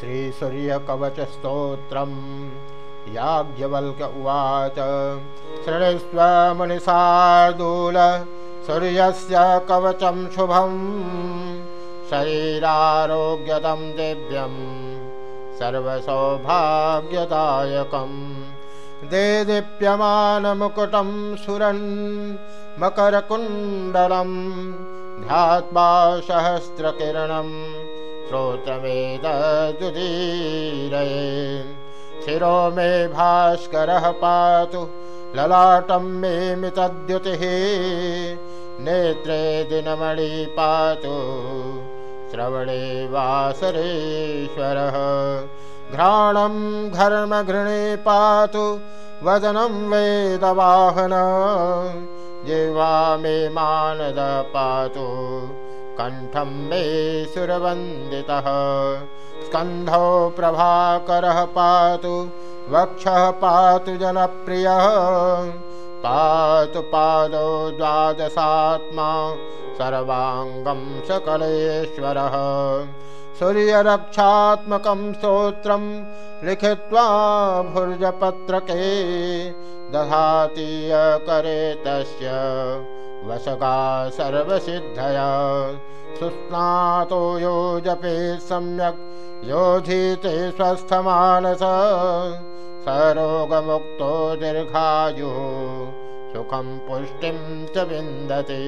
श्रीसूर्यकवचस्तोत्रम् याज्ञवल्क उवाच शृणुस्व मुनिशार्दूल सूर्यस्य कवचं शुभम्। शरीरारोग्यदं दिव्यं सर्वसौभाग्यदायकम्। देदीप्यमानमुकुटं सुरन् मकरकुण्डलं ध्यात्वा सहस्रकिरणं श्रोत्रमेतदुदीरये शिरो मे भास्करः पातु ललाटं मे मितद्युतिः। नेत्रे दिनमणि पातु श्रवणे वासरेश्वरः। घ्राणं घर्मघृणे पातु वदनं वेदवाहन। जिह्वा मे मानद पातु कण्ठं मे सुरवन्दितः। स्कन्धौ प्रभाकरः पातु, वक्षः पातु जनप्रियः। पातु पादौ द्वादशात्मा, सर्वाङ्गं सकलेश्वरः। सूर्यरक्षात्मकं स्तोत्रं लिखित्वा भुर्जपत्रके दधातीयकरे तस्य वशगा सर्वसिद्धया सुस्नातो यो जपे सम्यक् योधीते स्वस्थमानस। सरोगमुक्तो दीर्घायुः सुखं पुष्टिं च विन्दति